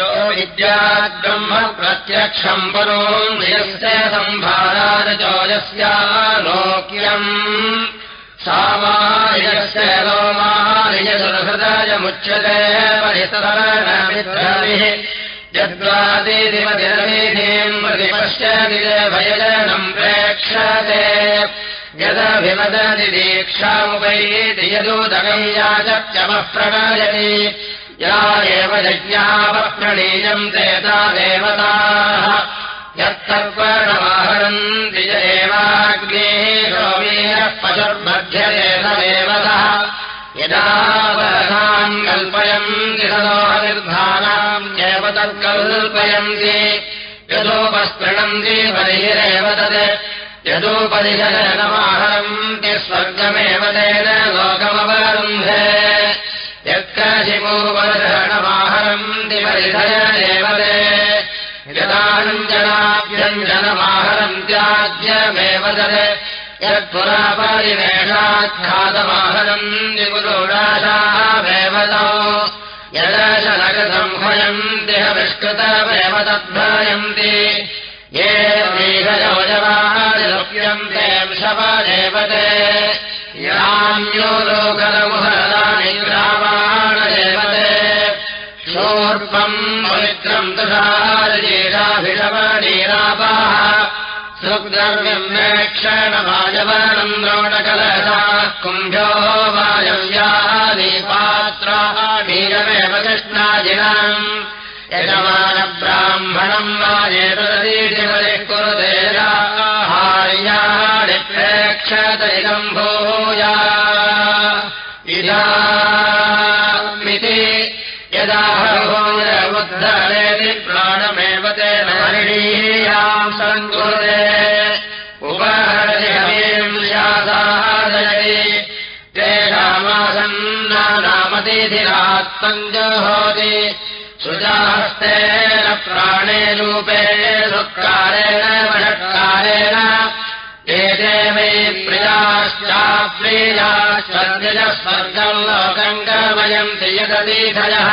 यो विद्याद्ब्रह्म प्रत्यक्षम् परोयस्य सम्भाराजोजस्यालोक्यम् सामायस्य लोमायसुरहृदयमुच्यते परिसरणमित्रभिः। यद्वादिमदिरवीधीम् प्रतिपश्यति भयजनम् प्रेक्षते। यदभिवदति दीक्षामुपैति यदुदगम् याचत्यमः प्रणयति या एव यज्ञावप्रणीयम् देता देवताः। यत्तर्पणमाहरन्ति य एवाग्नेः सोमेयः पशुर्मध्यते स देवतः। यदा कल्पयन्ति सदोहनिर्धानाम् एव तत्कल्पयन्ति। यदोपस्पृणन्ति बहिरेव तत्। यदोपरिशनमाहरन्ति स्वर्गमेव तेन लोकमवरुन्धे यत्कशिपूपदर्शनमाहरन्ति परिधयनेव ते यदाञ्जनाभ्यञ्जनमाहरन्त्याज्यमेव तत् यत्पुरापरिवेषाख्यातमाहरन्ति गुरुराशामेव तौ यदशनगसंहयन्ति हविष्कृतमेव तद्भयन्ति ये शवदेव ते। यान्यो तुषारजेषाभिषवनीरापाः सुग्द्रव्यम् क्षणवाजवनम् द्रोणकलशाः कुम्भ्यो वायव्यादीपात्राः वीरमेव कृष्णाजिनम्। यजमानब्राह्मणम् वाजेतदीशिवलिः कुरुतेजाहार्याणि प्रेक्षत इदम् सुजास्तेन प्राणे रूपे सुकारेण वषत्कारेण एते मे प्रियाश्चाप्रियाश्चर्यजः स्वर्गम् लोकम् कर्मयन्ति यदतीथयः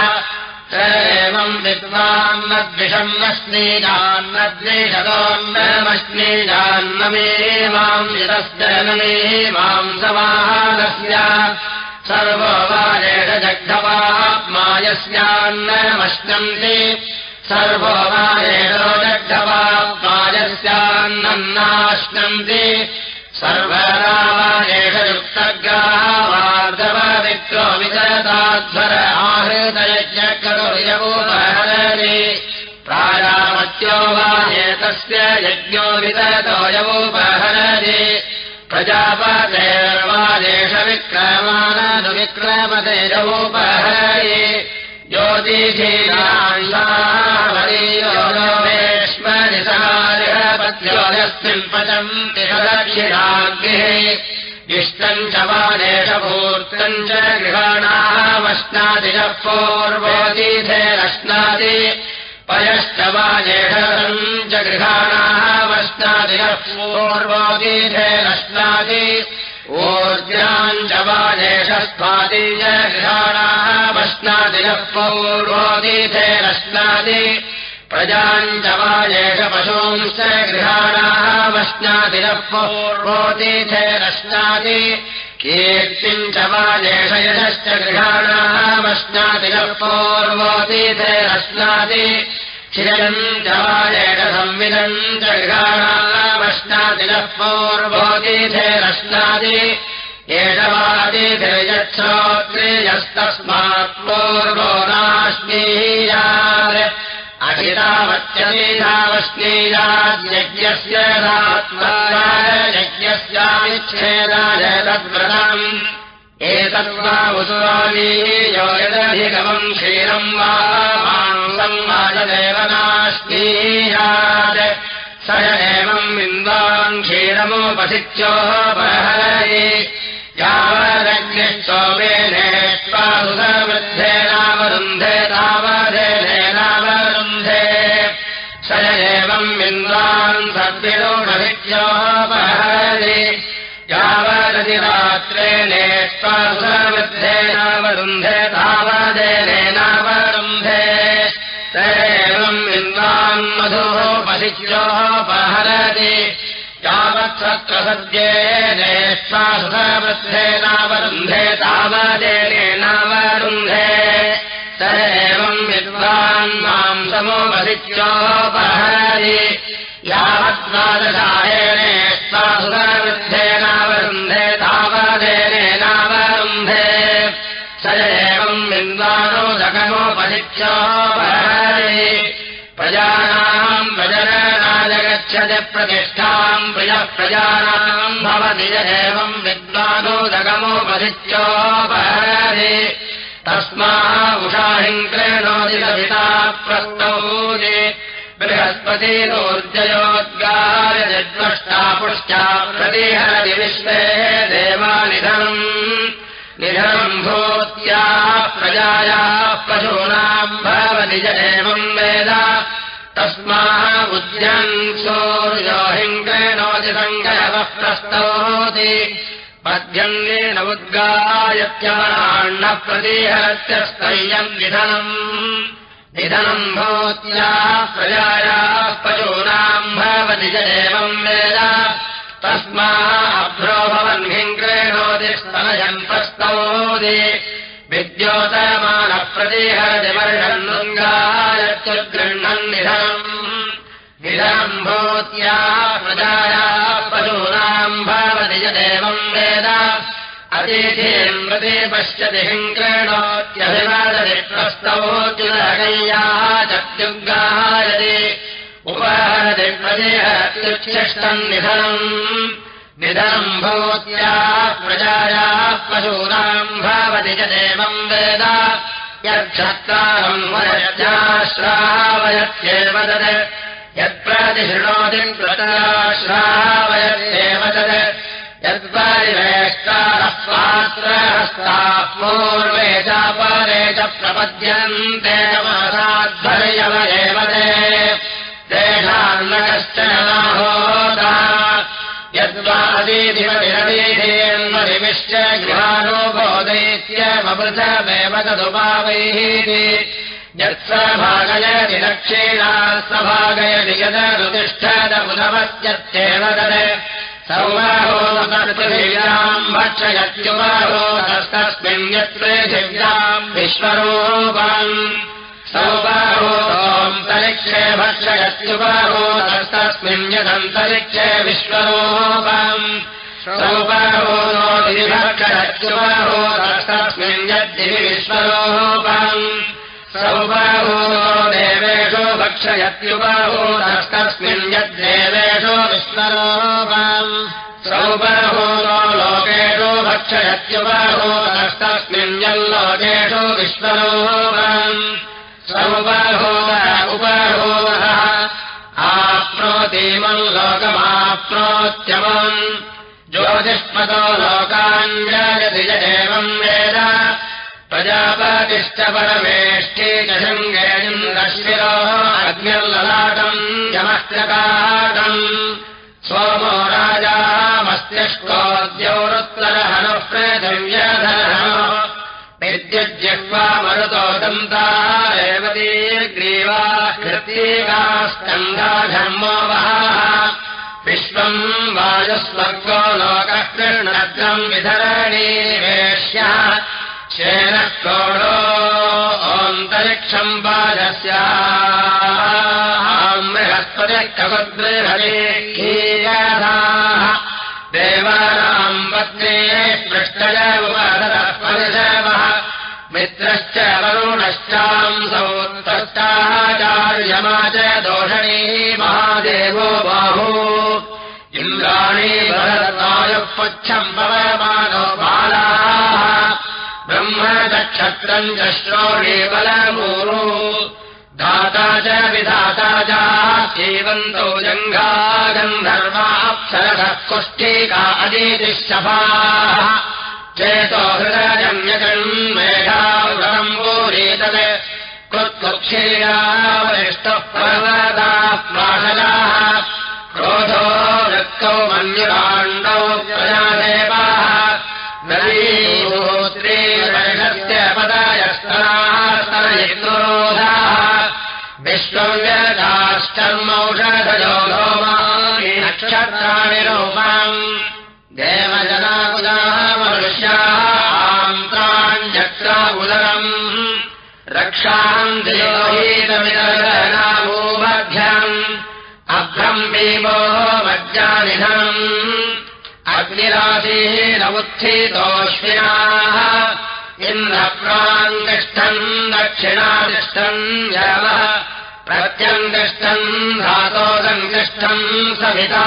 स एवम् विद्वान्नद्विषम् नश्नीजान्नद्विषतोन्नमश्नीजान्नमे माम् यतश्चनमे माम् समाहारस्य सर्वो वारेण जग्धवाप्मायस्यान्नमश्नन्ति सर्वो वारेणो जग्धवाप्मायस्यान्नन्नाश्नन्ति सर्वरावारेष युक्तग्रावार्धववित्रो वितरताध्वर आहृतयज्ञकरुर्यवोपहरति प्रायामत्यो वा एतस्य यज्ञो वितरतो यवोपहरति प्रजापतेर्वादेशविक्रमाननुविक्रमते जवोपहरये ज्योतिषीनाङ्गाहरीयोमेष्मनिसारिहपत्योऽस्मिन् पचन्ति दक्षिणाग्निः इष्टम् च वादेशपूर्तम् च गृहाणामश्नादिजः पूर्वोदीधेरश्नादि। पयश्च वाजेषम् च गृहाणामश्नादिजः पूर्वोदीधेरश्नादि च वाजेषस्त्वादि च गृहाणामश्नादिजः पूर्वोदीधेरश्नादि प्रजाम् च वाजेष पशूंश्च गृहाणामश्नादिजः पूर्वोदीधेरश्नादि कीर्तिम् च वाजेष यशश्च गृहाणामश्नादिजः पूर्वोदीधेरश्नादि चिरम् च वाजेष संविदम् च गृहाणामश्नादिजः पूर्वोदीधेरश्नादि एषवादिधेयच्छोत्रेयस्तस्मात् पूर्वो नाश्नीयात् अहितावत्यमेधावश्नीयाद्यज्ञस्य यज्ञस्याविच्छेदाय तद्व्रतम् एतद्वा उस्वामी यो यदधिगमम् क्षीरम् वा मांसम् नाश्नीयात् स एवम् बिन्दाम् क्षीरमुपसित्योपहरे यावदग्निश्चोमेनेष्वासुसवृद्धेनावरुन्धे तावधेनेनावरुन्धे स एवम् बिन्दान् सद्विरोणभित्योपहरे यावदतिरात्रे नेष्वासुसवृद्धेनावरुन्धे तावधेनेनावरुन्धे स मधुरोपरिच्योपहरति यावत्सत्र सद्येनेष्वा सुखवृद्धेनावरुन्धे तावदेनेनावरुन्धे स एवम् विद्वान् माम् समोपरिच्योपहरति यावद्वादशायनेष्वा सुखवृद्धेनावरुन्धे तावदेनेनावरुन्धे सकमोपरिच्योपहरति प्रजानाम् प्रजननाजगच्छति प्रतिष्ठाम् प्रियः प्रजानाम् भवति एवम् विद्वानोदगमोपरिच्योपहरे तस्मा उषाहिङ्क्रेणोदिलभिता प्रस्तौनि बृहस्पतिरोर्जयोद्गाय निर्द्वष्टा पुष्टा प्रतिहरति विश्वे देवानिधनम् निधनम् भूत्याः प्रजायाः पशूनाम् एवम् वेद। तस्मा बुद्ध्यन् सूर्योहिङ्ग्रेणोतिसङ्गयवः प्रस्तौति। पद्यङ्गेन उद्गायत्यवराण्णः प्रतिहरत्यस्तयम् निधनम्। निधनम् भूत्याः प्रजायाः पशूनाम् एवम् वेद तस्मा अभ्रो भवन्हिङ्क्रेणोति स्तनयम् प्रस्तौति विद्योतमानः प्रतिहरतिवर्षन्गायत्युर्गृह्णन् निधनम्। निधनम् भूत्याः प्रजायाः पशूनाम् भवति च देवम् वेद। अतिथिम् प्रति पश्यति हिङ्क्रेणोत्यभिवादति प्रस्तौत्युदगय्याः चत्युग्गायति उपहरति निधनम्। निधनम् भूत्याः प्रजायाः पशूनाम् भवति च देवम् वेद। यच्छत्रारम् वयत्याश्रावयत्येव तत्। यत्प्रतिशृणोति प्रताश्रावयत्येव तत्। यत्परिवेष्टारः पात्रहस्ताः पूर्वे चापरे च प्रपद्यन्ते मासाध्वर्यव एव ते तेषाम् न कश्चन होता यद्वादीधिपतिरवीधेन्वरिमिश्च गृहानुबोधयित्यमवृतमेव तदुपावैः। यत्स भागयति दक्षिणा स भागयति यदनुतिष्ठदमुदवत्यत्येव तत्। सौमहोदपृथिव्याम् भक्षयत्युपहोदस्तस्मिन् यत्पृथिव्याम् विश्वरूपम् सौबाहोन्तरिक्षे भक्षयत्युपहोदस्तस्मिन् यदन्तरिक्षे विश्वरूपम्। सौबाहोदिभक्षयत्युपहोदस्तस्मिन् यद्दिवि विश्वरूपम्। सौबाहो देवेषु भक्षयत्युपहोदस्तस्मिन् यद्देवेषु विश्वरूपम्। सौबाहो लोकेषु भक्षयत्युपहोदस्तस्मिन् यल्लोकेषु विश्वरूपम् सौबाहो उपहोदः। आप्नोतीमम् लोकमाप्नोत्यमम्। ज्योतिष्मतो लोकाञ्जायति परमेष्ठी च शृङ्गेन्द्रशिरो अग्निर्ललाटम् पृथिव्यधरः विद्युज्जिह्वा मरुतो दन्ता रेवतीर्ग्रीवा कृतीकास्कन्धा धर्मो वः विश्वम् वायुस्वर्गो लोकः कृष्णद्रम् विधरणीवेश्य। शेनः कोडो ओन्तरिक्षम् कीयधाः देवानाम् उपदः परिशवः मित्रश्च वरुणश्चांसौ तष्टाचार्यमा च दोषणी महादेवो बाहू। इन्द्राणी पुच्छम् पवमानो बालाः। ब्रह्मदक्षत्रम् च श्रोणे बलमूरु दाता च विधाता च जीवन्तौ जङ्घा गन्धर्वाप्सरः कुष्ठीका अदितिशफाः कृत्कुक्षीयावरिष्टः पर्वताः प्राशलाः क्रोधो वृत्तौ मन्युराण्डौ प्रजादेवाः। पदयस्तनाः स्तनयित्रोधाः। विश्वव्यदाश्चर्मौषधयो लोमानि नक्षत्राणि रूपाम् देवजनाकुलाः उदरम्। रक्षाम् दियोहीतमिदनाभूमभ्यम् अभ्रम् पीवो वज्रानिधनम् अग्निराशीरमुत्थितोऽश्विनाः इन्द्रप्राङ्गष्ठम् दक्षिणादिष्ठम् यवः प्रत्यङ्गष्ठम् धातो सङ्गष्ठम् सविता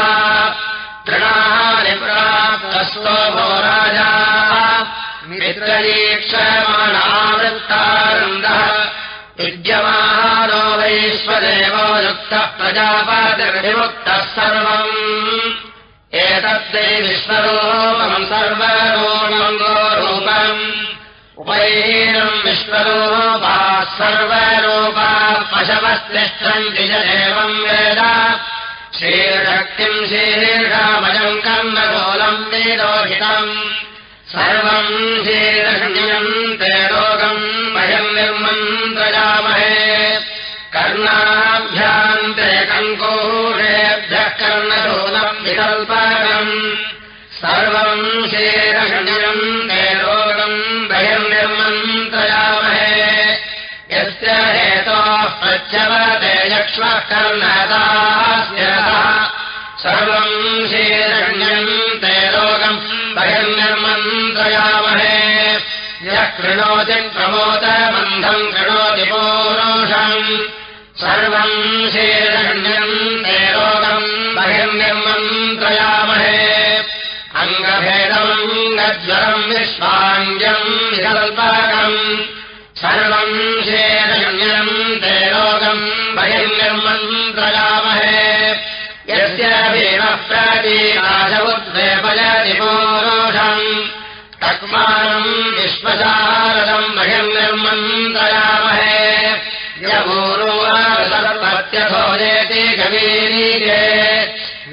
भो राजा। मित्रयीक्षमाणावृत्तानन्दः युज्यमानो वैश्वदेवो युक्तः प्रजापतिर्विमुक्तः सर्वम्। एतद्दै विश्वरूपम् सर्वरूपम्। उपैनम् विश्वरूपाः सर्वरूपाः पशवस्तिष्ठम् द्विज एवम् वेद श्रीशक्तिम् शीर्षामजम् कर्मगोलम् वेदोहितम् सर्वम् शीर्षण्यम् ते रोगम् वयम् निर्मन्त्रयामहे कर्णाभ्यान्ते प्रत्यवते यक्ष्मः कर्णदास्य सर्वम् शीर्षण्यम् ते वयम् निर्मन्त्रयामहे यः कृणोति प्रमोदबन्धम् कृणोति पूरोषम्। सर्वम् शीर्षण्यम् ते रोगम् वयम् निर्मन्त्रयामहे अङ्गभेदमङ्गज्वरम् विश्वाङ्ग्यम् विकल्पकम्। सर्वम् शेरण्यम् ते निर्मन्त्रयामहे यस्य भीमः प्रतीकाशमुद्वेपयति पूरोषम् तक्मानम् विश्वशारदम् वयम् निर्मन्त्रयामहे यपूर्वत्यथोजेति कवीरीजे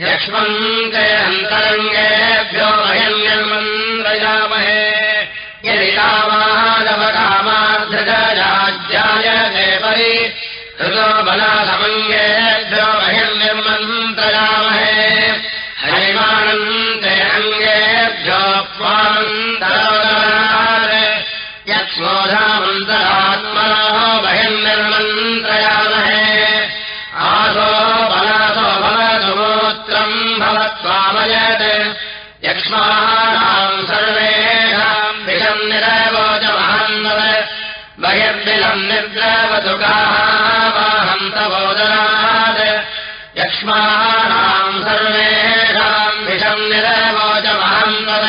यक्ष्मम् ते अन्तरङ्गेभ्यो वयम् निर्मन्त्रयामहे यदि कामादवकामार्धराज्याय देवरि ऋतो बलासमङ्गेभ्यो वयम् निर्मन्त्रयामहे हरिमाणम् ते अङ्गेभ्यो यक्ष्मोधामन्तरात्मनो वयम् निर्मन्त्रयामहे आसो बलासो भवतुमोत्रम् भवत्वामयत्। यक्ष्माणाम् निर्द्रवतुकाहन्तबोधनात् यक्ष्माणाम् सर्वेषाम् विषम् निरवोचमहन्नव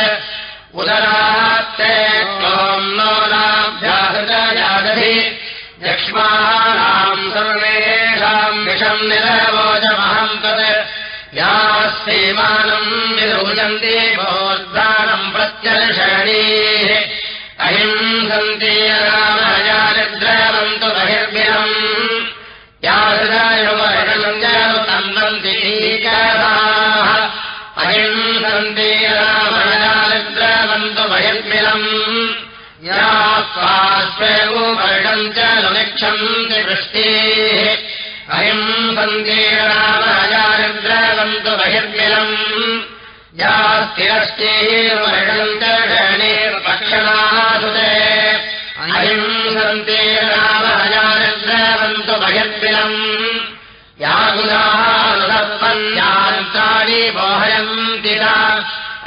उदरात्ते त्वम् नो नाभ्याहृतयादधि यक्ष्माणाम् सर्वेषाम् विषम् निरवोचमहम् तत् याः सीमानम् विरुजन्ति भोद्धानम् प्रत्यर्षणीः अहिंसन्ति रामयानिद्रवन्तु स्वास्वेवर्णम् च रामयानिद्रवन्तु बहिर्मिलम्। या स्थिरश्चेः वर्णम् च षणीर्पक्षणासुते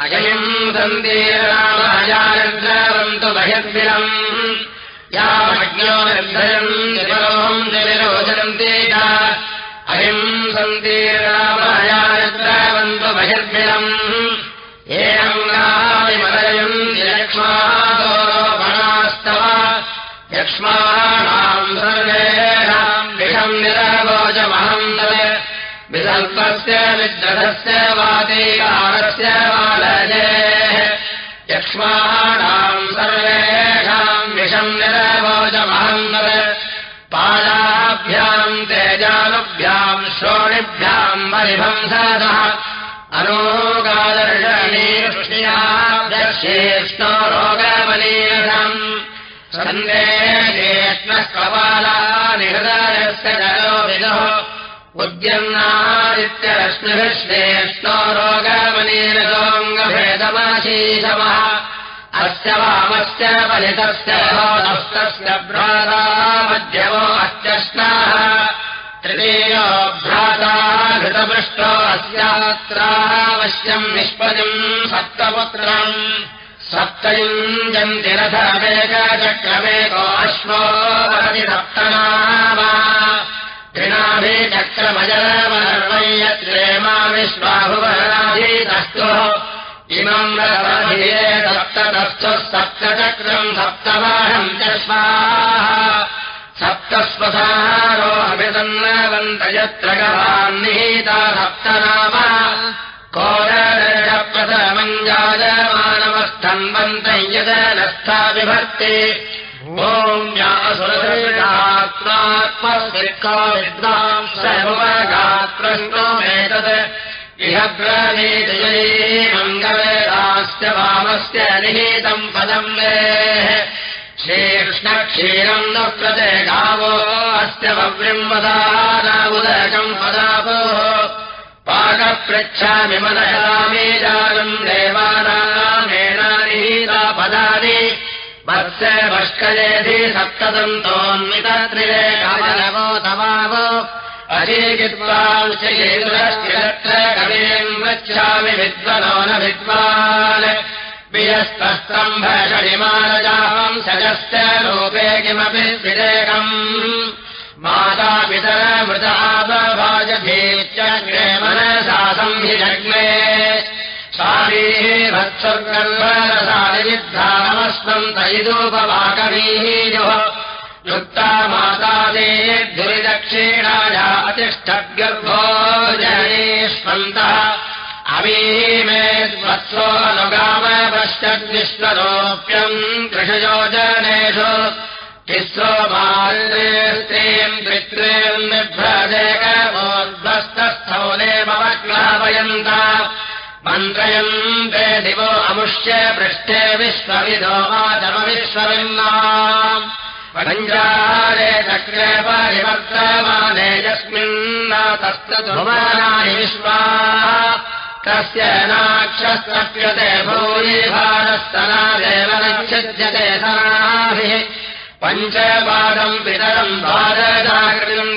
अहिंसन्ति रामयानिद्रवन्तु बहिर्मिलम् या बहिर्मिलम् एवङ्गानि मदयन्ति लक्ष्मादोरोपणास्तव यक्ष्माणाम् सर्वेषाम् विषम् तत् विसल्पस्य विद्रथस्य वातीकारस्य वालजेः यक्ष्माणाम् सर्वेषाम् विषम् तत् पादाभ्याम् तेजानुभ्याम् श्रोणिभ्याम् सन्देशेष्णः कपाला निहृदयस्य जलो विदुः उद्यन्नादित्यरश्मिभिश्रेष्णो रोगमनेन सोऽङ्गभेदमाशीषमः अस्य वामस्य फलितस्य भवतस्तस्य भ्राता मध्यमो अत्यष्टाः। तृतीयो भ्राता घृतपृष्टो अस्यात्रावश्यम् निष्पदिम् सप्तपुत्रम्। सप्तयुञ्जन्ति रथमेकचक्रमेको अश्वो भवति सप्तनाम त्रिणाभिचक्रमजरमर्वयत्रेमा विश्वाभुवनाधीतस्तु इमम् रथमधिये सप्ततस्थुः सप्तचक्रम् सप्तवाहम् च स्वाहा। सप्तस्वसारोऽभिसन्नवन्त यत्र गवान्निहिता सप्तनाम कोरप्रथमञ्जायमानवस्थन्वन्त यदनस्था विभक्ति ग्रहीतयै मङ्गलरास्य वामस्य निहितम् पदम् वेः। श्रीकृष्णक्षीरम् न प्रदे गावो अस्य वव्रिम्बदानामुदकम् पदापोः पाकपृच्छामि मनयामि जानम् देवानामेनानीता वत्स भष्कयेधि सप्तदन्तोऽन्वितत्रिरेकामनवो तवावो। अजीकित्वांशयेन्द्रश्चिरत्र कवीम् गच्छामि विद्वनो न विद्वान्। वियस्तस्तम्भषणिमानजाहम् सजस्य लोपे किमपि मातापितरमृतापभाजभेत्यग्रे मनसा संहिजग्ने शारीः भत्सर्गर्भरसादिविद्धानमस्त्वम् तैदोपवाकवीः युक्ता माता देर्दुरिदक्षिणाया अतिष्ठद्गर्भो जनेष्वन्तः अमीमे वत्सोऽनुगाम पश्यद्विश्वरोऽप्यम् कृषयोजनेषु। तिस्रो माल्ये स्त्रीम् पित्रीम् निभ्रदेकमोद्वस्तस्थौलेमवक्लापयन्त मन्त्रयम् ते दिवो अमुष्य पृष्ठे विश्वविदो माधवविश्वविन्ना पञ्जारे चक्रे परिवर्तमाने यस्मिन्न विश्वा। तस्य नाक्षस्तप्यते नक्षज्यते सनाभिः पञ्चपादम् पितरम्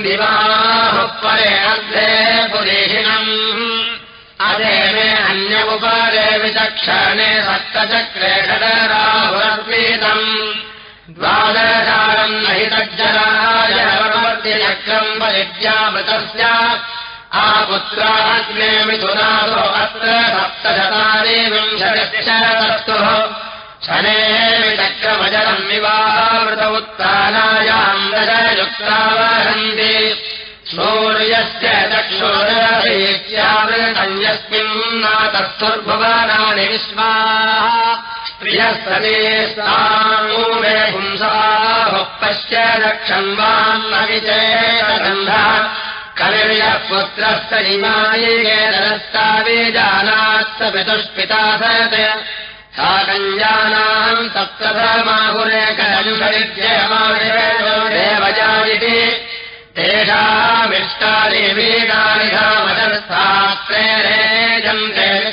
दिवाः परे अर्धे पुरेहिणम् अदे मे अन्यमुपारे विचक्षणे सप्तचक्रे नहि तज्जरायवर्तिचक्रम् परिज्यामृतस्य आपुत्राग्ने मिथुनादो अत्र सप्तशतानि विंशतिशतस्तुः शने विचक्रमजरम् विवाहृत उत्तानायाम् दशयुक्तावहन्ति सूर्यस्य यस्मिन् नातस्थुर्भुवनानि विश्वाः। प्रियस्तने पुंसाः पश्य रक्षन्वान्न विचेतगन्धः कलिर्यः पुत्रस्य इमायिकेतरस्ताविजानात्स पितुष्पिता सत् सा कञ्जानाम् सप्तधर्माहुरेकयुषरित्ययमादेवजायिति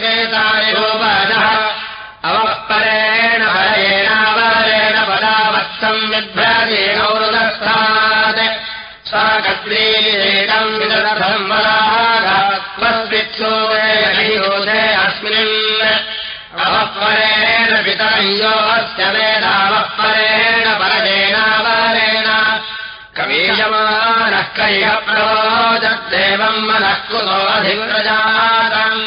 वेतानि भूपदः अवःपरेण हरेणावरेण पदावत्सम् विभ्रजेनौरुदस्थात् सा कद्रीरेकम् विदधम् वराघात्मस्वित्सो वेयोधे अस्मिन्। अवःपरेण पितरयो अस्य वेदावःपरेण परजेनावरेण कवीयमानः कैः प्रवोजद्देवम् मनः कुतो अधिव्रजातम्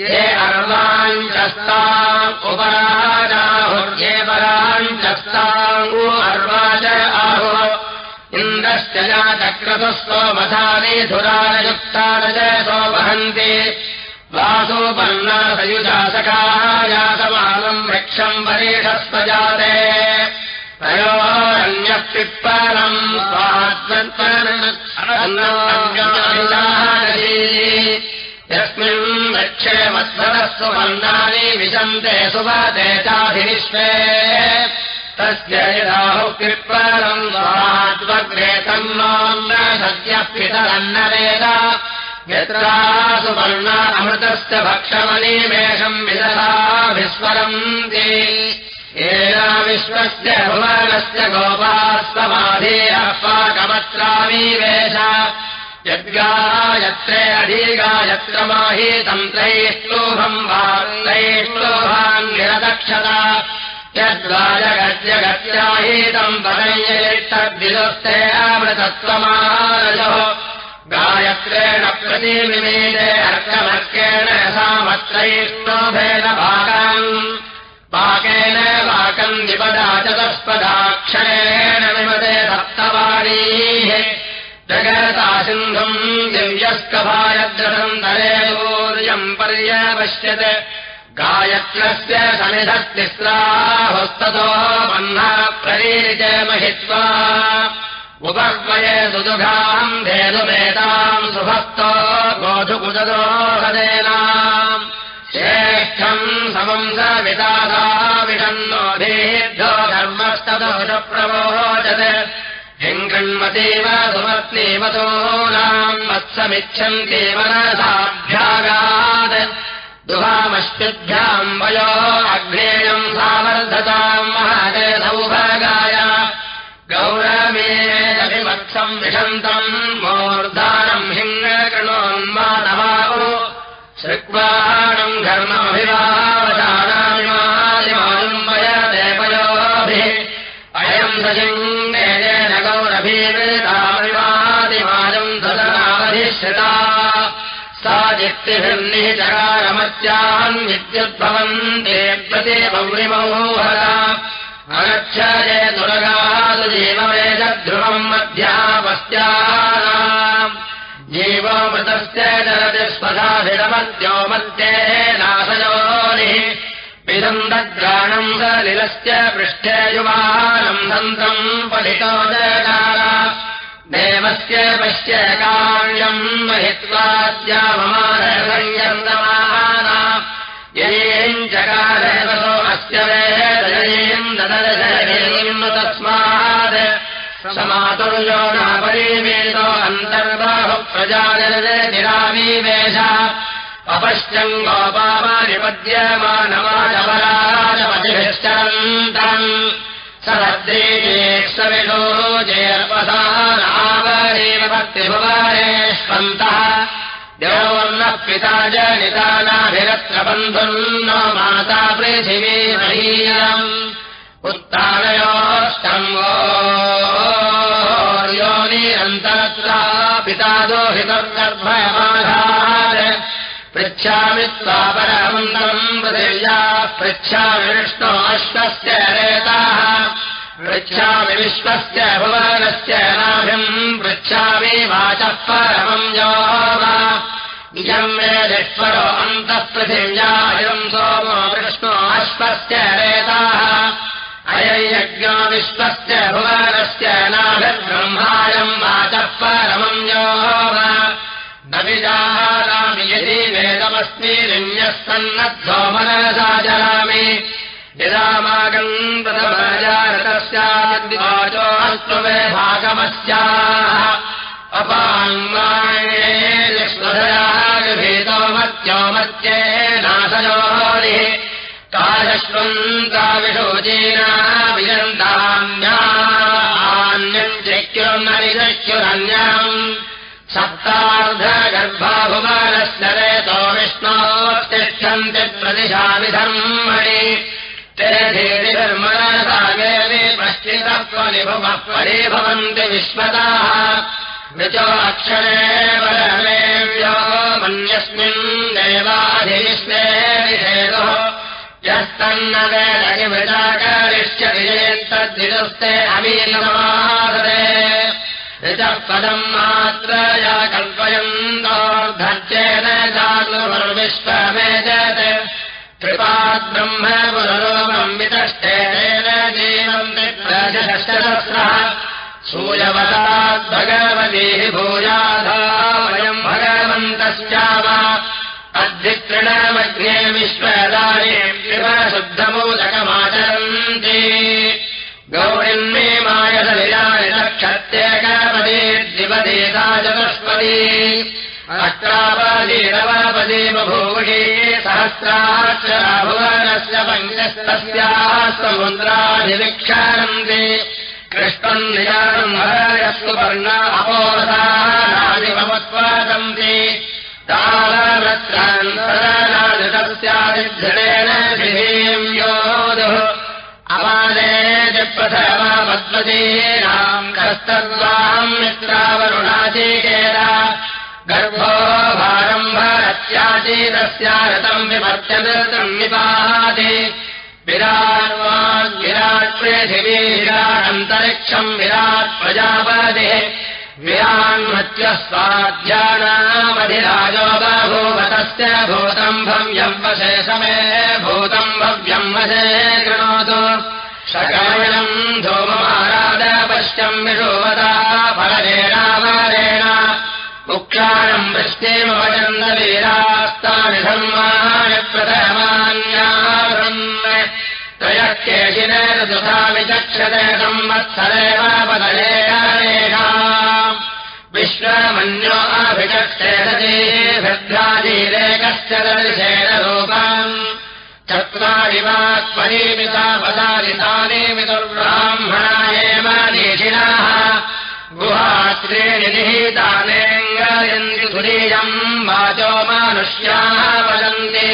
ये अर्वाञ्चस्ताम् उपराजाहुर्ये पराञ्चस्ताङ्गो अर्वाच आहुः। इन्द्रश्च जातक्रतुस्तोमधानि धुरानयुक्तान च सोपहन्ति वासोपन्नासयुजासकायासमानम् वृक्षम् परीषस्वजाते स्वात्मन्नम् यस्मिन् वृक्षे मध्वरः सुवर्णानि विशन्ते चाभिविश्वे तस्य यदाहुः पिप्पलम् स्वात्वग्रे तन्नोन्न सद्यः पितरन्न वेद यत्रा सुवर्णा अमृतस्य भक्षमनीमेषम् विदधा विस्मरन्ति येना विश्वस्य भुवनस्य गोपास्वमाधेयः पाकवत्रामीवेश यद्गा यत्रे अधिगा यत्र माहीतम् त्रैश्लोभम् वा त्रैश्लोभान् निरदक्षता। यद्वाजगत्यगत्याहीतम् पदयेष्टद्विदुस्ते अमृतत्वमानजो गायत्रेण प्रतिमिमेदे अर्कमर्केण सामत्रैष्णोभेन भागान् पाकेन वाकम् विपदा चतुष्पदाक्षरेण विमदे सप्तवाणीः जगता सिन्धुम् दिव्यस्कभायद्रथम् दरेदूर्यम् पर्यपश्यत् गायत्रस्य समिधस्तिस्राहुस्ततो बह्ना प्रेरिते महित्वा। उपह्वये सुदुघाम् धेनुवेदाम् सुभस्तो गोधुकुजदोहदेनाम् श्रेष्ठम् समम् स विदादा विषन्नोधेभ्यो धर्मस्तदोषप्रवोचत् हिङ्गण्मतीव सुमत्नीवतो नाम् वत्समिच्छन्तीव साभ्यागात् दुहामश्चिभ्याम् वयो अग्नेयम् सावर्धताम् महते सौभागाय। गौरमेदभिवत्सम् विषन्तम् मूर्धानम् वयते पयोभिः अयम् सजिङ्गेन गौरभीवितामिवादिमायुम् ददनावधिष्यता सा जिक्तिभिर्निहितकारमत्यान् विद्युद्भवन्ते प्रति पौरिमोहरा अनक्षये दुरगादु जीववेदध्रुवम् मध्यापस्यानाम् जीवमृतस्य चरति स्वधाभिरमद्यो मध्ये नाशयोनिः विदन्दग्राणम् सलिलस्य पृष्ठे युवानम् सन्तम् पठितो जगारा देवस्य पश्य कार्यम् महित्वाद्याममानसंयन्दमाना ययेम् चकारसो अस्य तस्मात्। समातुर्यो न परिवेदो अन्तर्बाहु गोपामानिपद्यमानवाजपराजपतिभिश्चरन्तम् सद्रीजेक्षविषो जयर्पसानावरेव भक्तिभुवरेष्वन्तः देवोन्नः पिता जनितानाभिरत्र बन्धुम् नो माता पृथिवी महीयम् उत्तानयोष्टम्बो योनिरन्तरत्रा पिता दोहितर्गर्भयमाधात् पृच्छामि त्वापरमन्दम् पृथिव्याः पृच्छामि विष्णो अश्वस्य रेताः। पृच्छामि विश्वस्य भुवनस्य नाभिम्। पृच्छामि वाचः परमम् यो इयम् वेदेश्वरो अन्तः पृथिव्यायम् सोमो विष्णो अश्वस्य रेताः। अयज्ञो विश्वस्य भुवनस्य नाभिर्ब्रह्मायम् वाचः न विजानामि यदि वेदमस्मि लिन्यः सन्नद्धो मनसा जरामि यदामागम् प्रथमजारतस्याद्वाचो अस्तु मे भागमस्याः। अपाङ्गाणे लक्ष्मधयाभेदो मत्यो मत्ये नाशयोनिः कालश्वन्ताविशोचीना विजन्तान्यान्यम् चक्युर्नरिदक्युरन्याम् प्रतिशाविधर्मणि। ते धीरिधर्मणसागे पश्चितत्वनिभुवः परीभवन्ति विश्वताः। ऋचोक्षरे वरमेव्यो मन्यस्मिन् देवाधिविश्वे विषेदुः यस्तन्न वेदगिमृताकरिष्यति चेत्तद्विदुस्ते अमीनमासते पदम् मात्रया कल्पयन्तोर्धर्चेन जागुर्विश्वमेजत् कृपाद्ब्रह्म पुनरोपम् वितष्टेन जीवन्ति प्रजशस्रः सूयवताद्भगवतीः भूयाधा वयम् भगवन्तश्चाव अद्वितृणमग्ने विश्वदाने शिवशुद्धमोदकमाचरन्ति गौरिन्मे अष्टापदीरवपदे बभूषे सहस्राक्षराभुवनस्य पञ्चस्तस्याः समुद्राधिविक्षारन्ते कृष्णम् निजानम् हरयस्तु वर्णा अपोदादिवत्वादन्ते तालवत्रान्तराजतस्यादिध्येन श्रीम् योधुः। अपादे कस्तद्वाम् मित्रावरुणाचीकेन गर्भो भारम्भरत्याचीतस्यारतम् विराट् पृथिवी विराटन्तरिक्षम् विराट् प्रजापतिः विरान्मत्यस्वाध्यानामधिराजो बभूवतस्य भूतम् भव्यम् वशे समे भूतम् भव्यम् वशे कृणोतु सकलम् धूममारादपश्यम् विशोवता फलरेणावरेण मुक्षाणम् वृष्टिमवचन्दवीरास्तानि धर्माणि प्रथमान्यासन् त्रयः केशिन ऋतुधा विचक्षते संवत्सरेव पदलेखा विश्वमन्यो अभिचक्षेदे भद्राजीरेकस्य दर्शेन चत्वारि मितुर्ब्राह्मणा एव देशिनः गुहात्रेणि निहितानेङ्गयन्ति तुरीयम् वाचो मानुष्याः वदन्ति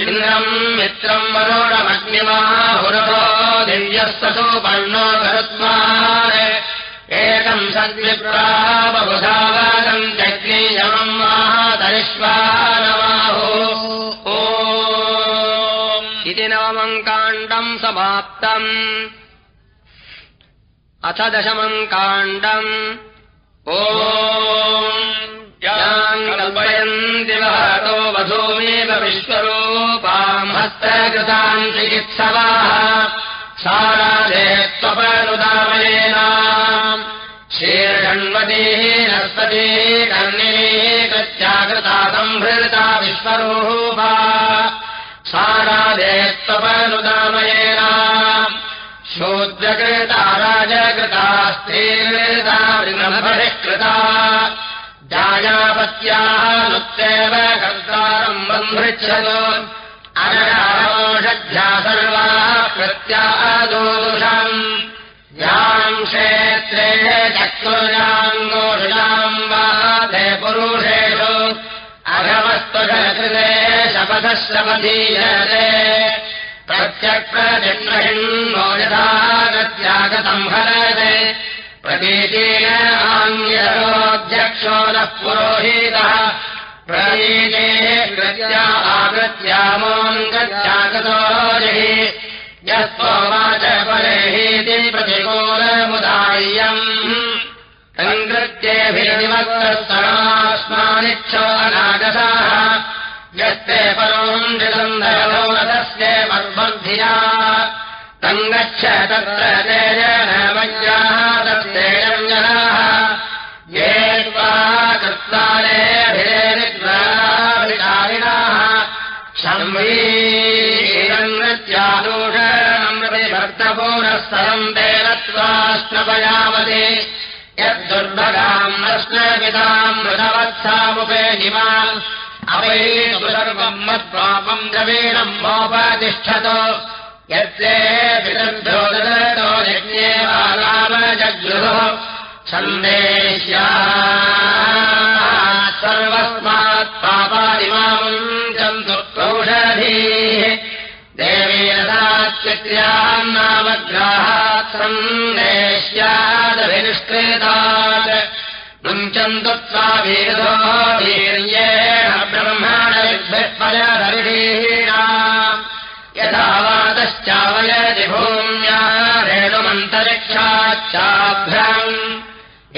इन्द्रम् मित्रम् वरुणमग्निमाहुरतो दिव्यस्ततो पर्णो सद्विप्रा बहुधावादम् जग्नीयमम् मातरिष्वानमाहो नवमम् काण्डम् समाप्तम्। अथ दशमम् काण्डम्। ओ कल्पयन्ति वहतो वधूमेव विश्वरूपाम् हस्तकृताम् चिकित्सवाः। साराधे त्वपनुदामयेन शीर्षण्वतीः नस्पतीः कर्णिनी कृत्याकृता सम्भृता विश्वरूपा साराधे त्वपनुदामयेन शूद्रकृता राजकृता स्त्रीकृता वृणभरिष्कृता जायापत्याः नुत्तेव कर्तारम् बन्धृच्छतु। अनरारोषध्या सर्वाः प्रत्यादोषम्। याम् क्षेत्रे चक्रुजाङ्गोषाम् वा ते पुरुषेषु अघवस्त्वकृते यथा गत्यागतम् हरते प्रतीतेन आङ्ग्यरोऽध्यक्षो नः पुरोहितः। प्रतीतेः कृत्या आकृत्यामोऽङ्गत्यागतो जहि। यस्त्ववाच परेहीति प्रतिकूलमुदाय्यम्। सङ्कृत्येभिर्निमत्तस्तरास्मानिच्छो अनागताः परोन्दन्दरभो रथस्य मर्मद्धिया तङ्गच्छ तत्र तत्तेजञ्जनाः ये त्वा कृत्तालेऽभिरेरिद्वाभिकारिणाः संवीरङ्गत्यादूषणमृतिभर्तपूरस्तरम् तेन त्वाश्रपयावते यद्दुर्भगाम् प्रश्नपिताम् मृतवत्सामुपेहिमा। अवैतु सर्वम् मत्पापम् द्रवीणम् मोपतिष्ठत। यत्ते पितृभ्यो ददतो यज्ञे वा रामजगृह सन्देश्या सर्वस्मात् पापादिमामुञ्चन्तु प्रौषधीः देवीरथाच्यत्र्याम् नामग्राहात् सन्देश्यादभिनिष्कृतात् मुञ्चन्तु त्वाभिरथो वीर्येण ब्रह्मणविद्भिः यथा वातश्चावयति भूम्या रेणुमन्तरिक्षाच्चाभ्याम्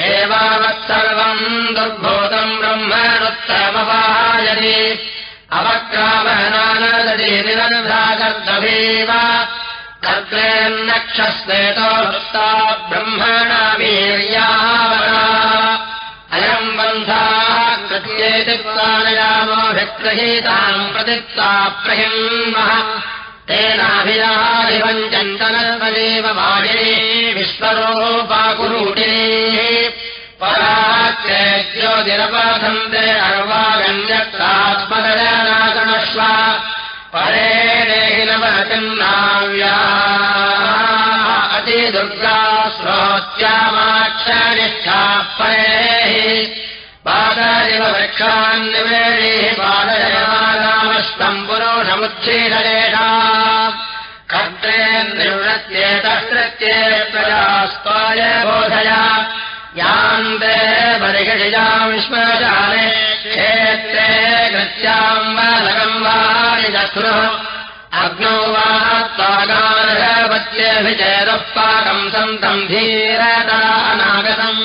एवावत्सर्वम् दुर्भूतम् ब्रह्मणुत्तमपायति। अवक्रामनानदति निरन्ध्रागर्दभीव कर्त्रेन्नक्षस्वेतो वृत्ता ब्रह्मणा वीर्यावरा अयम् बन्धाः कृत्येति प्राणयामोऽभिगृहीताम् प्रतिक्ता प्रहिन्मः तेनाभिरादिवञ्चन्तनस्वदेव वाजिनी विश्वरूपाकुरूटिनी परा ज्योतिरपथन्ते अर्वागण्यत्रात्मदनागणश्व परे देहिनवचिन्नाव्या अतिदुर्गा श्रोत्यामाक्षनिष्ठा परेः पादारिव वृक्षान्निवेणीः पादयमानामष्टम् पुरोषमुच्छीषलेषा कर्तेन्द्रिवृत्येतकृत्ये प्रजास्त्वाय बोधया। यान्ते बर्हिषिजाम् श्मशाने क्षेत्रे कृत्याम् बालकम् वाणि चक्रुः अग्नौ वा त्वागानवत्यभिचेदः पाकम् सन्तम् धीरता अनागतम्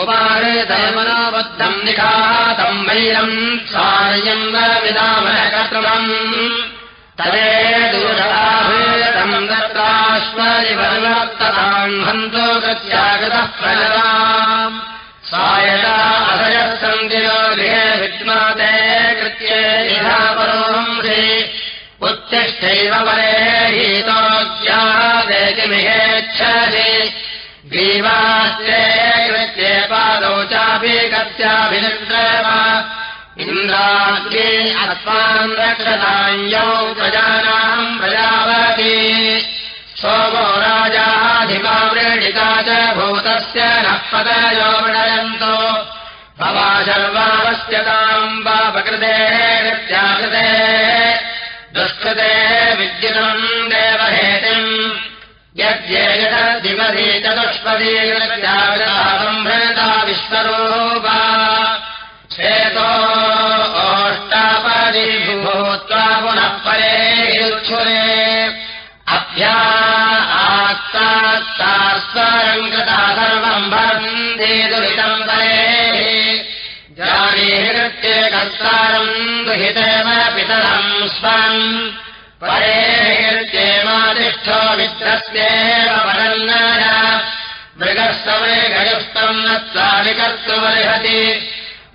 उपारेतमनोबद्धम् निखातम् वैरम् सार्यम् विदामकर्तृम् तदे दूरतम् दत्ताश्वरिवर्तताम् हन्तो गत्यागतः प्रजता सायता अभयः सन्दिनो गृहे विद्माते कृत्ये यथा परोहंसि उत्तिष्ठैव परे ग्रीवास्ते कृत्ये पादौ चापि कस्याभिनिर्द्रव इन्द्राग्ने अस्मान् रक्षताञ्यौ प्रजानाम् प्रजावति सोमो राजाधिमा व्रीडिता च भूतस्य नः पदयो वृणयन्तो। भवा शर्वावस्यताम् वापकृतेः कृत्याकृते दुष्कृते विद्युतम् देवहेतिम्। यद्येयदिवधि चतुष्पदी कृत्यावृता विश्वरूपा। ओष्टापदी भूत्वा पुनः परे युच्छुरे। अभ्या आस्तास्तास्वरम् कृता सर्वम् भरन्ति दुरितम् परे जानीहृत्ये कर्तारम् दुहितेव पितरम् स्वम् परे हृत्येमातिष्ठो मित्रस्येव परन्नाय मृगस्तमे गयुस्तम् नत्वा विकर्तुमर्हति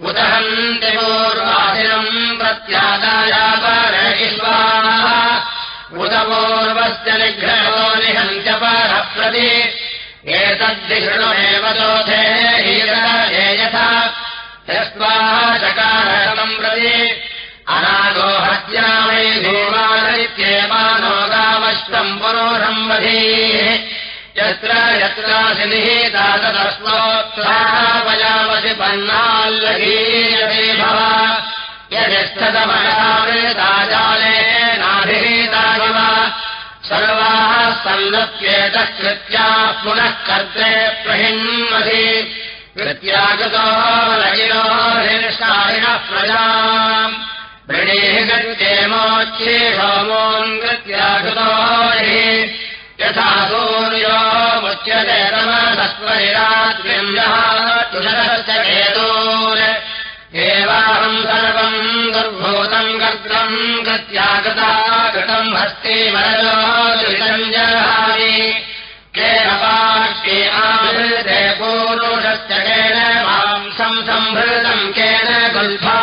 उत हन्तिपूर्वादिनम् प्रत्यादायापरयिष्वा उत पूर्वस्य निग्रहो निहन्त्य परप्रति एतद्दिशृणुमेव दोधे। हीरये यथा यस्माः चकारम् प्रति अनागोहत्यामै धूमानैत्येवानो गामश्वम् पुरोरम्बधीः यत्र यत्रासि पन्नाल्लहीयते भव। यदिष्ठतमयामृताजाले नाभिहीता इव सर्वाः सन्नप्येतः कृत्या पुनः कर्ते प्रहिन्मसि कृत्यागतो लगिनो हृष्टारिणः प्रजाम् वृणीः गत्येमोच्छे होमोन् कृत्यागतो यथा सूर्यो मुच्यते तमसस्वरिरात्र्यम् तुषरश्च हेतून्। एवाहम् सर्वम् दुर्भूतम् कर्तम् गत्यागता कृतम् हस्ति जहामि केन आवृते पूरुषश्च केन मांसम् सम्भृतम् केन गुल्फा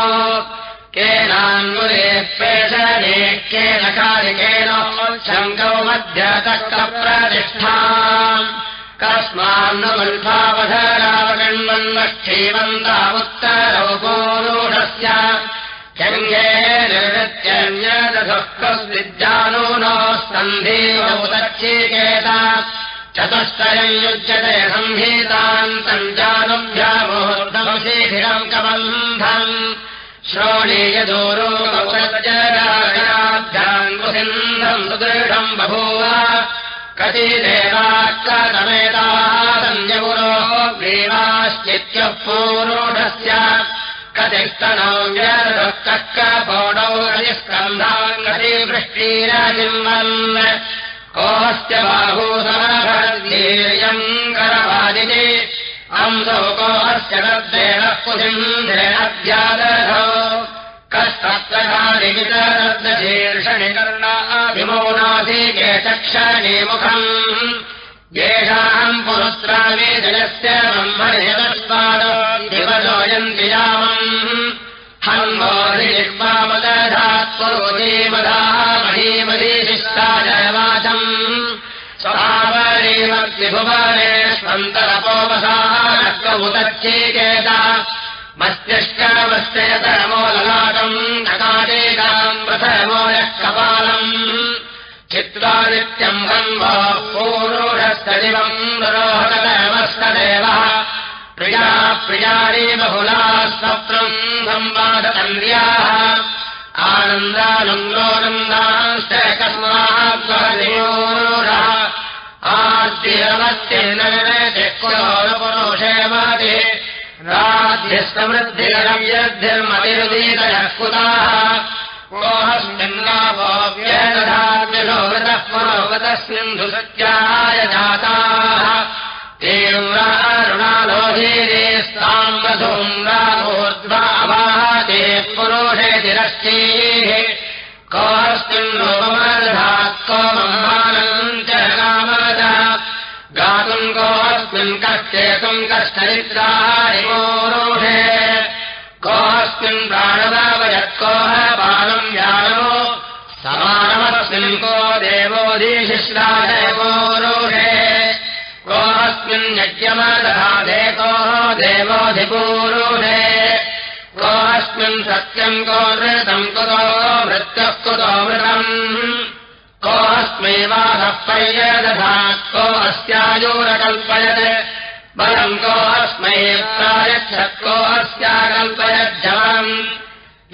केनान्मुरेः पेशने केन कारिकेण शङ्कौ मध्यतक्रप्रतिष्ठा कस्मान्न मल्फावधरावगण्वन्नक्षीवन्तामुत्तरौ पूरुषस्य। जङ्गे निर्वृत्यन्यदधुः कस्विद्यानूनो सन्धीवमुदक्षीकेत चतुष्टयम् युज्यते जानुभ्यामोर्धमशीभिरम् कबन्धम् श्रोणीयदूरोभ्याम् सुदृढम् बभूव। कति देवाकमेताः सञ्जपुरो ग्रीवाश्चित्यः पूरोढस्य कतिस्तनौ व्यकपोडौ कतिस्कन्धाङ्गतिवृष्टिरजिम्बन् बाहूसमभर्यम् करवादिने अंसौ अस्य दर्देन पुसिन्धेनध्यादधौ कस्तत्तकानिवितरद्दशीर्षणि कर्णाभिमौनासीके चक्षणे मुखम्। येषाम् पुरुत्रामे जलस्य ब्रह्मणेतस्मादो दिवसोऽयन्ति यामम् महीमदीशिष्टाय वाचम् स्वभावरे श्रीमद्विभुवनेष्वन्तरपोपसारकमुदच्चीकेत मस्तिष्कमस्यतरमो ललाटम् नकादेकाम् प्रथमो यः कपालम्। चित्रादित्यम् ब्रह्म पूरोढस्तदिवम् नरोहतमस्तदेवः प्रिया प्रियाणि बहुला स्वप्रम् संवादतन्द्र्याः। आनन्दानुङ्गोनन्दाश्च कस्माद्वयोः आद्यमस्तेन पुरुषे मति राज्यस्तवृद्धिरव्यद्धिर्मतिरुदीतयः कुताः कोऽहस्मिन्नाभोव्यदधाद्यलोवृतः पुरोगतस्मिन्धुसत्याय जाताः तीव्रारुणालोहीरेस्ताम् वधूम्रामूर्ध्वावाहते पुरोषे तिरश्चीः कोऽस्मिन् लोपमर्धात् कोममानम् च कामद गातुम् कोऽस्मिन् कश्चेतुम् कश्चरित्रारिपोरोषे कोऽस्मिन् प्राणदावयत्कोह बालम् व्यानो समानमस्मिन् को देवोऽधिशिश्राजयपोरोषे कोऽस्मिन्यज्ञमदधादेकोः देवोऽधिपूरुषे। कोऽस्मिन् सत्यम् कोऽतम् कुतो मृत्यः कुतो मृतम्। कोऽस्मै वासः पर्यदधात् को अस्यायोरकल्पयत्। बलम् कोऽस्मै प्रायच्छत् को अस्याकल्पयज्जलम्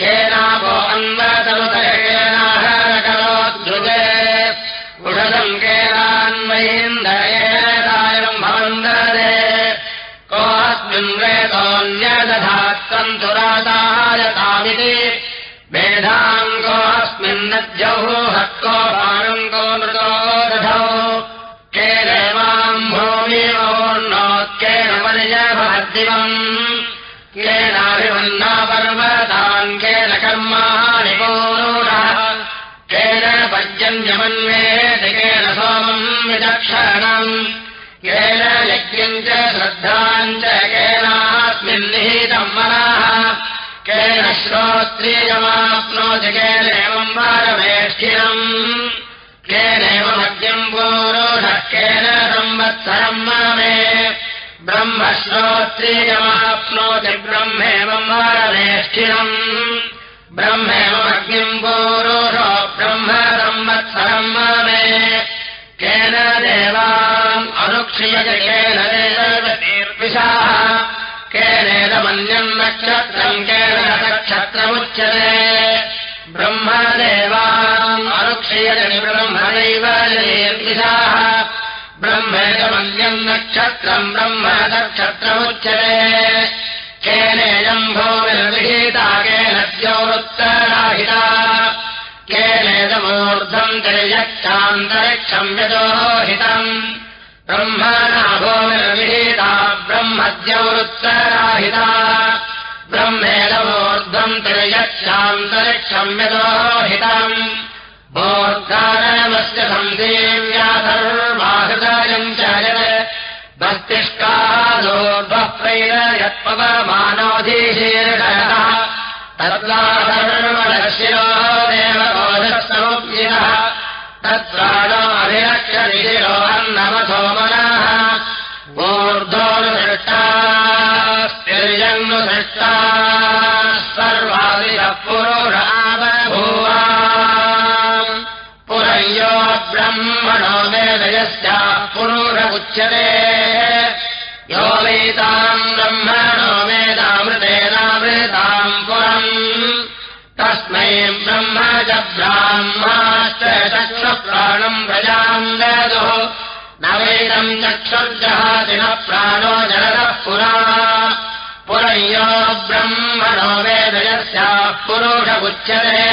केनापो अन्वतमुतकेनाहरकरोद्रुजे मेधाम् कोऽस्मिन्नद्यौः को पाणम् को मृतो दधौ केन माम् भूमिमोन्नोत्केन पर्यभवद्दिवम् केनाभिवन्ना पर्वतान् केन कर्माणि पूरुणः केन पर्यन्यमन्वेति केन सोमम् विचक्षणम्। केन यज्ञम् च श्रद्धाम् च निहितम् मनः केन श्रोत्रियमाप्नोति केनेवम् वारमेष्ठिनम् केनेव मद्यम् पूरोषः केन संवत्सरम् मामे ब्रह्म श्रोत्रियमाप्नोति ब्रह्मेवम् वारमेष्ठिनम् ब्रह्मेव पूरोषो ब्रह्म संवत्सरम् मामे केन देवाम् अनुक्षीयज केन केनेदमन्यम् नक्षत्रम् केन नक्षत्रमुच्यते ब्रह्मदेवाम् अनुक्षीयजनि ब्रह्मणैव निर्विषाः ब्रह्मेदमन्यम् नक्षत्रम् ब्रह्म नक्षत्रमुच्यते केनेयम् भूमिर्विहिता केन द्योरुत्तराहिता। केनेदमूर्धम् तिर्यक्षान्तरिक्षम् यजोहितम् ब्रह्मणा भूमिर्विहिता ब्रह्मद्यवृत्तराहिता ब्रह्मेदमूर्ध्वम् तिर्यक्षान्तरिक्षम् यजोहितम् बोद्धानमस्य सन्देव्याधर्वाहृदायम् च यत् मस्तिष्कादोर्ध्वः प्रैरयत्पवमानोऽधीशीर्षयः तद्वाधर्मदर्शिनो देवबोधस्तमुप्यः तत्राणोऽभिरक्षदिशिरो अन्नमथो मनः ऊर्ध्वोऽनुसृष्टा स्थिर्यन्नुसृष्टा सर्वादिशः पुरोरामभूवा पुरयो ब्रह्मणो पुरुष उच्यते। यो वेदाम् ब्रह्मणो चक्षुप्राणम् प्रजाम् ददुः न वेदम् चक्षुर्जहाति न प्राणो जगतः पुरा। पुरयो ब्रह्मणो वेदयस्याः पुरुषमुच्यते।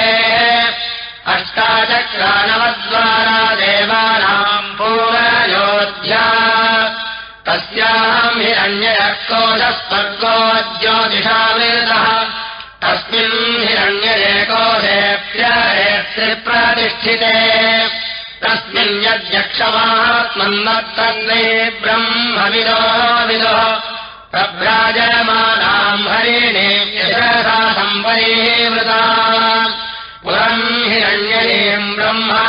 अष्टाचक्रानवद्वारा देवानाम् पूरयोध्या। तस्याहम् हिरण्ययः कोशस्वर्गो ज्योतिषावेदः तस्मिन् हिरण्यरेकोशेऽप्यरेत्रिप्रतिष्ठिते तस्मिन् यद्यक्षमात्मन्नत्तन्मे ब्रह्मविदो विदो। प्रभ्राजमानाम् हरिणे यशसा सम्परीवृता। पुरम् हिरण्यरीम् ब्रह्मा